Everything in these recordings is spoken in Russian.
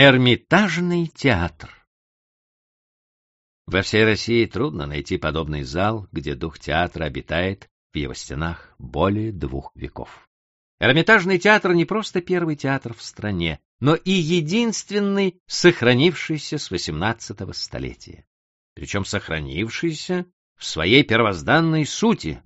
Эрмитажный театр Во всей России трудно найти подобный зал, где дух театра обитает в его стенах более двух веков. Эрмитажный театр не просто первый театр в стране, но и единственный, сохранившийся с XVIII столетия. Причем сохранившийся в своей первозданной сути.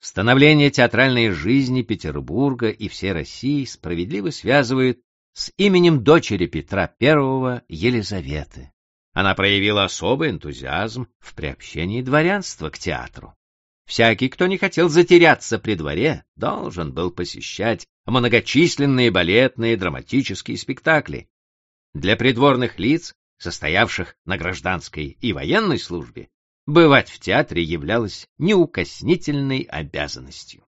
Становление театральной жизни Петербурга и всей России справедливо связывает с именем дочери Петра I Елизаветы. Она проявила особый энтузиазм в приобщении дворянства к театру. Всякий, кто не хотел затеряться при дворе, должен был посещать многочисленные балетные драматические спектакли. Для придворных лиц, состоявших на гражданской и военной службе, бывать в театре являлось неукоснительной обязанностью.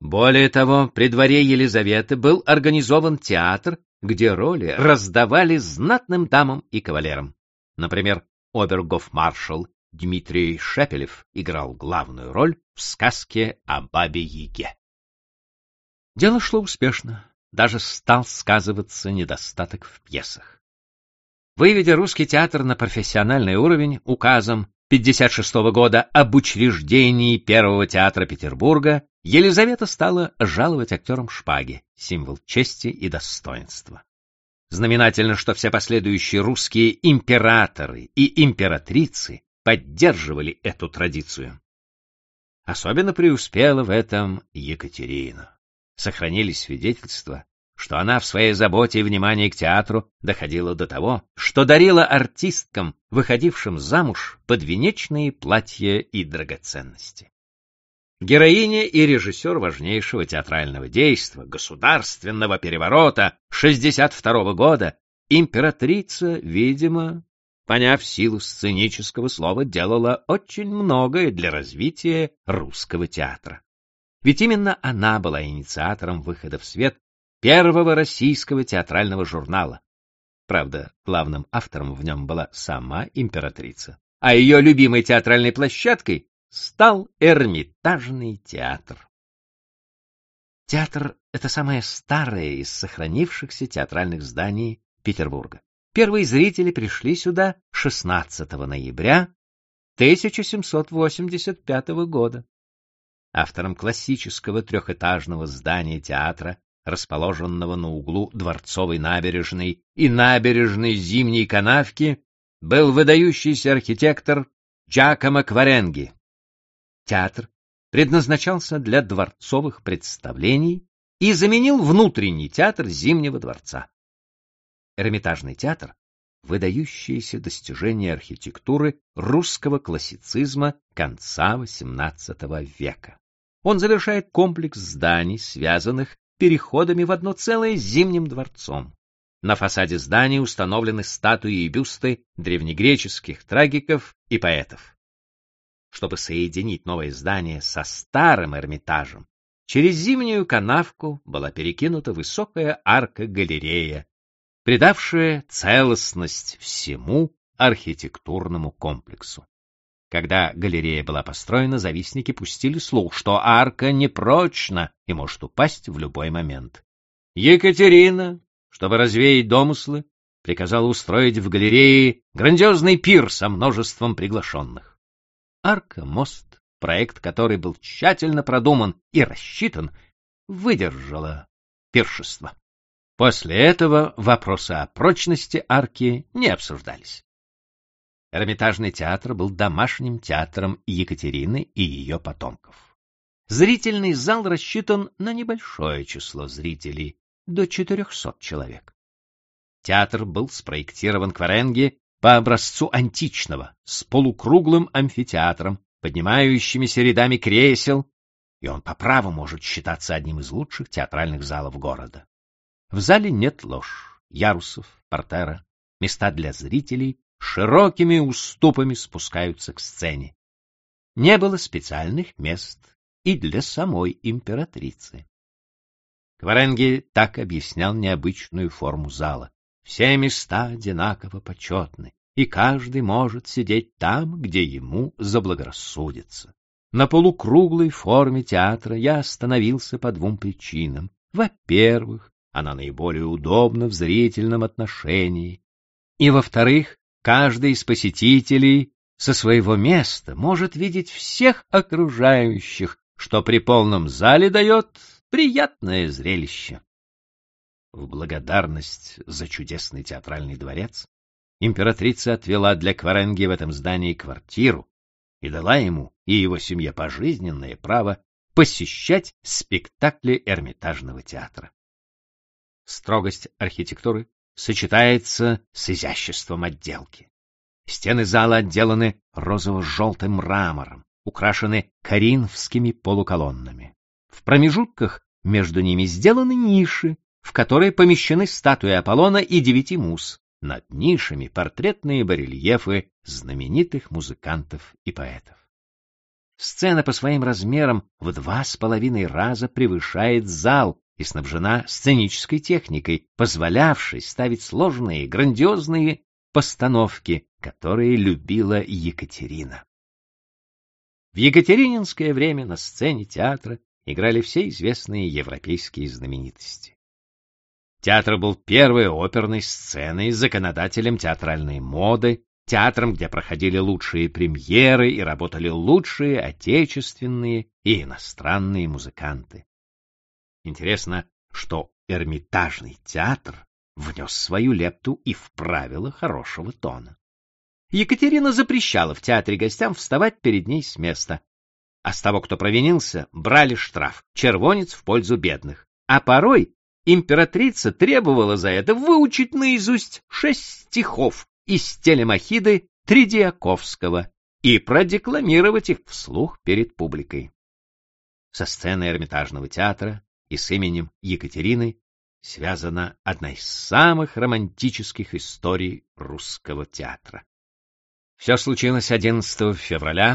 Более того, при дворе Елизаветы был организован театр, где роли раздавали знатным дамам и кавалерам. Например, обергофмаршал Дмитрий Шепелев играл главную роль в сказке о Бабе-Яге. Дело шло успешно, даже стал сказываться недостаток в пьесах. Выведя русский театр на профессиональный уровень указом 56 -го года об учреждении Первого театра Петербурга, Елизавета стала жаловать актерам шпаги, символ чести и достоинства. Знаменательно, что все последующие русские императоры и императрицы поддерживали эту традицию. Особенно преуспела в этом Екатерина. Сохранились свидетельства, что она в своей заботе и внимании к театру доходила до того, что дарила артисткам, выходившим замуж, подвенечные платья и драгоценности. Героиня и режиссер важнейшего театрального действа, государственного переворота 62 -го года, императрица, видимо, поняв силу сценического слова, делала очень многое для развития русского театра. Ведь именно она была инициатором выхода в свет первого российского театрального журнала. Правда, главным автором в нем была сама императрица, а ее любимой театральной площадкой стал Эрмитажный театр. Театр — это самое старое из сохранившихся театральных зданий Петербурга. Первые зрители пришли сюда 16 ноября 1785 года. Автором классического трехэтажного здания театра, расположенного на углу Дворцовой набережной и набережной Зимней канавки, был выдающийся архитектор Джакомо Кваренги, Театр предназначался для дворцовых представлений и заменил внутренний театр Зимнего дворца. Эрмитажный театр — выдающееся достижение архитектуры русского классицизма конца XVIII века. Он завершает комплекс зданий, связанных переходами в одно целое с Зимним дворцом. На фасаде здания установлены статуи и бюсты древнегреческих трагиков и поэтов чтобы соединить новое здание со старым Эрмитажем, через зимнюю канавку была перекинута высокая арка-галерея, придавшая целостность всему архитектурному комплексу. Когда галерея была построена, завистники пустили слух, что арка непрочна и может упасть в любой момент. Екатерина, чтобы развеять домыслы, приказала устроить в галерее грандиозный пир со множеством приглашенных. Арка-мост, проект который был тщательно продуман и рассчитан, выдержала пиршество. После этого вопросы о прочности арки не обсуждались. Эрмитажный театр был домашним театром Екатерины и ее потомков. Зрительный зал рассчитан на небольшое число зрителей, до 400 человек. Театр был спроектирован Кваренге по образцу античного, с полукруглым амфитеатром, поднимающимися рядами кресел, и он по праву может считаться одним из лучших театральных залов города. В зале нет лож, ярусов, портера, места для зрителей широкими уступами спускаются к сцене. Не было специальных мест и для самой императрицы. Кваренги так объяснял необычную форму зала. Все места одинаково почетны, и каждый может сидеть там, где ему заблагорассудится. На полукруглой форме театра я остановился по двум причинам. Во-первых, она наиболее удобна в зрительном отношении. И, во-вторых, каждый из посетителей со своего места может видеть всех окружающих, что при полном зале дает приятное зрелище. В благодарность за чудесный театральный дворец императрица отвела для Кваренги в этом здании квартиру и дала ему и его семье пожизненное право посещать спектакли Эрмитажного театра. Строгость архитектуры сочетается с изяществом отделки. Стены зала отделаны розово-желтым мрамором, украшены коринфскими полуколоннами. В промежутках между ними сделаны ниши, в которые помещены статуи Аполлона и девяти муз. Над нишами портретные барельефы знаменитых музыкантов и поэтов. Сцена по своим размерам в два с половиной раза превышает зал и снабжена сценической техникой, позволявшей ставить сложные, грандиозные постановки, которые любила Екатерина. В Екатерининское время на сцене театра играли все известные европейские знаменитости. Театр был первой оперной сценой, законодателем театральной моды, театром, где проходили лучшие премьеры и работали лучшие отечественные и иностранные музыканты. Интересно, что Эрмитажный театр внес свою лепту и в правила хорошего тона. Екатерина запрещала в театре гостям вставать перед ней с места, а с того, кто провинился, брали штраф, червонец в пользу бедных. А порой императрица требовала за это выучить наизусть шесть стихов из телемахиды Тридиаковского и продекламировать их вслух перед публикой. Со сцены Эрмитажного театра и с именем Екатерины связана одна из самых романтических историй русского театра. Все случилось 11 февраля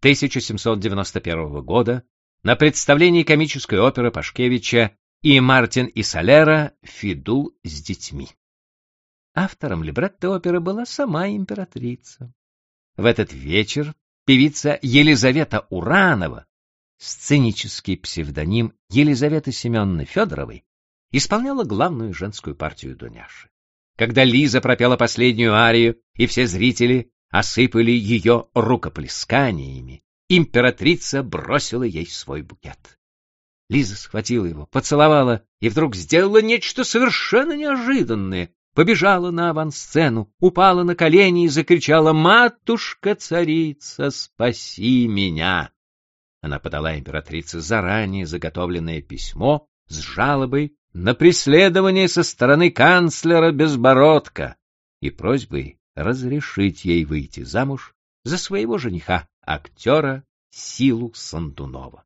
1791 года на представлении комической оперы Пашкевича и Мартин и Солера «Фидул с детьми». Автором либретто оперы была сама императрица. В этот вечер певица Елизавета Уранова, сценический псевдоним Елизаветы Семеновны Федоровой, исполняла главную женскую партию Дуняши. Когда Лиза пропела последнюю арию, и все зрители осыпали ее рукоплесканиями, императрица бросила ей свой букет. Лиза схватила его, поцеловала и вдруг сделала нечто совершенно неожиданное. Побежала на авансцену, упала на колени и закричала «Матушка-царица, спаси меня!» Она подала императрице заранее заготовленное письмо с жалобой на преследование со стороны канцлера Безбородка и просьбой разрешить ей выйти замуж за своего жениха, актера Силу Сандунова.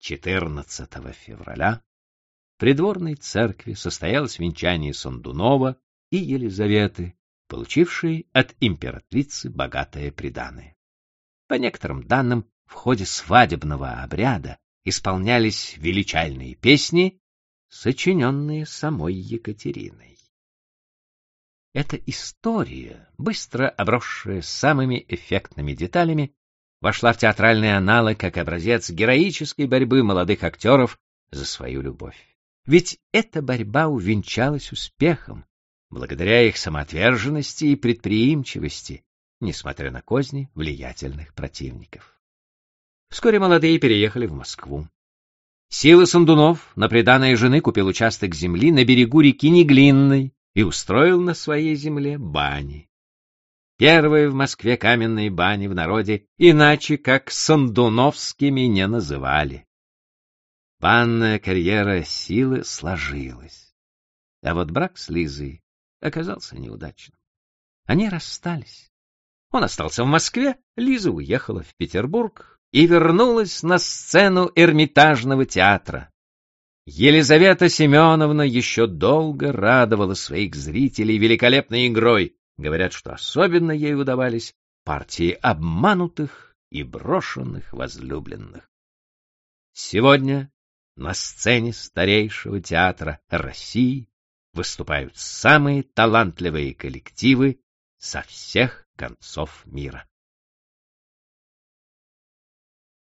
14 февраля в придворной церкви состоялось венчание Сандунова и Елизаветы, получившей от императрицы богатое приданое. По некоторым данным, в ходе свадебного обряда исполнялись величальные песни, сочиненные самой Екатериной. Эта история, быстро обросшая самыми эффектными деталями, вошла в театральный аналог как образец героической борьбы молодых актеров за свою любовь. Ведь эта борьба увенчалась успехом, благодаря их самоотверженности и предприимчивости, несмотря на козни влиятельных противников. Вскоре молодые переехали в Москву. Сила Сандунов на приданной жены купил участок земли на берегу реки Неглинной и устроил на своей земле бани. Первые в Москве каменные бани в народе иначе как Сандуновскими не называли. Банная карьера силы сложилась. А вот брак с Лизой оказался неудачным. Они расстались. Он остался в Москве, Лиза уехала в Петербург, и вернулась на сцену Эрмитажного театра. Елизавета Семеновна еще долго радовала своих зрителей великолепной игрой. Говорят, что особенно ей удавались партии обманутых и брошенных возлюбленных. Сегодня на сцене старейшего театра России выступают самые талантливые коллективы со всех концов мира.